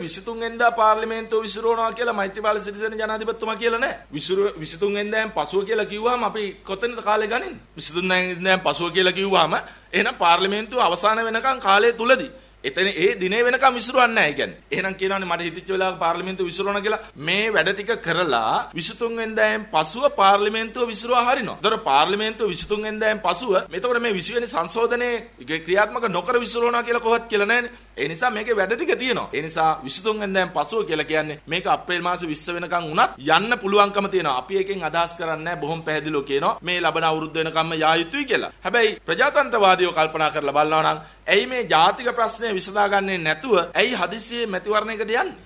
23 වෙනිදා පාර්ලිමේන්තුව විසිරුවනවා කියලා මෛත්‍රීපාල සිරිසේන ජනාධිපතිතුමා කියලා නෑ. විසිරු 23 වෙනිදාන් පසුව කියලා කිව්වම අපි කොතනද කාලේ ගනින්නේ? 23 වෙනිදාන් පසුව කියලා කිව්වම එහෙනම් පාර්ලිමේන්තුව අවසාන වෙනකන් කාලය තුලදී එතන ඒ දිනේ වෙනකම් විසිරුවන්නේ නැහැ කියන්නේ. එහෙනම් කියනවානේ මට හිතෙච්ච වෙලාවක පාර්ලිමේන්තුව විසිරුණා කියලා මේ වැඩ ටික කරලා 23 වෙනිදායෙන් පසුව පාර්ලිමේන්තුව විසිරුවා හරිනවා. ඒතර පාර්ලිමේන්තුව 23 වෙනිදායෙන් පසුව මෙතකොට මේ 20 වෙනි සංශෝධනයේ ක්‍රියාත්මක නොකර විසිරුණා කියලා කොහොත් කියලා නැහැනේ. ඒ නිසා මේකේ වැඩ ටික තියෙනවා. ඒ නිසා 23 වෙනිදායෙන් පසුව කියලා කියන්නේ මේක අප්‍රේල් මාස 20 වෙනකන් උනත් යන්න පුළුවන්කම තියෙනවා. අපි එකෙන් අදහස් කරන්නේ නැහැ බොහොම පැහැදිලිව කියනවා මේ ලබන අවුරුද්ද වෙනකම්ම යා යුතුයි කියලා. හැබැයි ප්‍රජාතන්ත්‍රවාදීව කල්පනා කරලා බලනවා නම් ඇයි මේ ජාතික ප්‍රශ්නය විසඳාගන්නේ නැතුව ඇයි හදිසියේ මැතිවරණයකට යන්නේ?